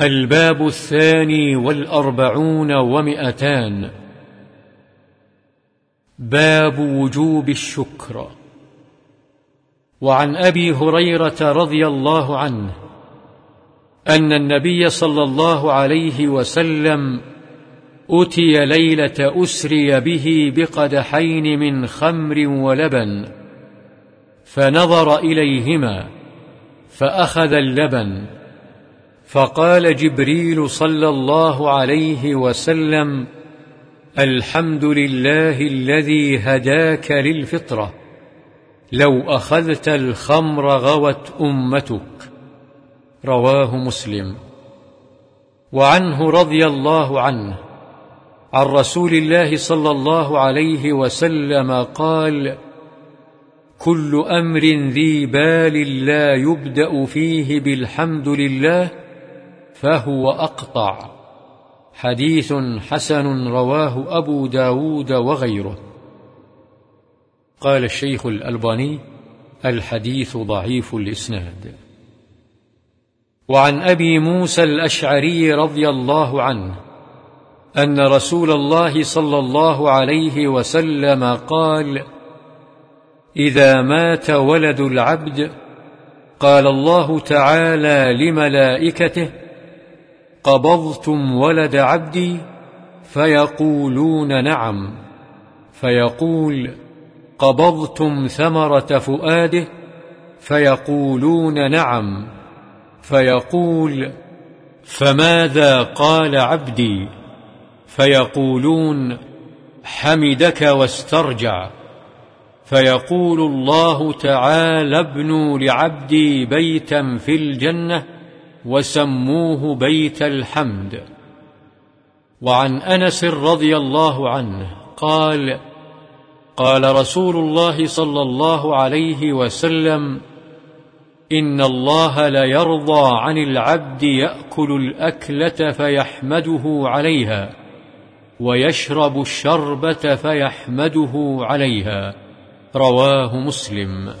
الباب الثاني والأربعون ومئتان. باب وجوب الشكر. وعن أبي هريرة رضي الله عنه أن النبي صلى الله عليه وسلم أتي ليلة أسري به بقدحين من خمر ولبن فنظر إليهما فأخذ اللبن فقال جبريل صلى الله عليه وسلم الحمد لله الذي هداك للفطرة. لو أخذت الخمر غوت أمتك. رواه مسلم. وعنه رضي الله عنه عن رسول الله صلى الله عليه وسلم قال كل أمر ذي بال لا يبدأ فيه بالحمد لله فهو أقطع. حديث حسن رواه أبو داود وغيره. قال الشيخ الألباني الحديث ضعيف الإسناد. وعن أبي موسى الأشعري رضي الله عنه أن رسول الله صلى الله عليه وسلم قال إذا مات ولد العبد قال الله تعالى لملائكته قبضتم ولد عبدي فيقولون نعم. فيقول قبضتم ثمرة فؤاده فيقولون نعم. فيقول فماذا قال عبدي؟ فيقولون حمدك واسترجع. فيقول الله تعالى ابنوا لعبدي بيتا في الجنة وسموه بيت الحمد. وعن أنس رضي الله عنه قال قال رسول الله صلى الله عليه وسلم إن الله ليرضى عن العبد يأكل الأكلة فيحمده عليها ويشرب الشربة فيحمده عليها. رواه مسلم.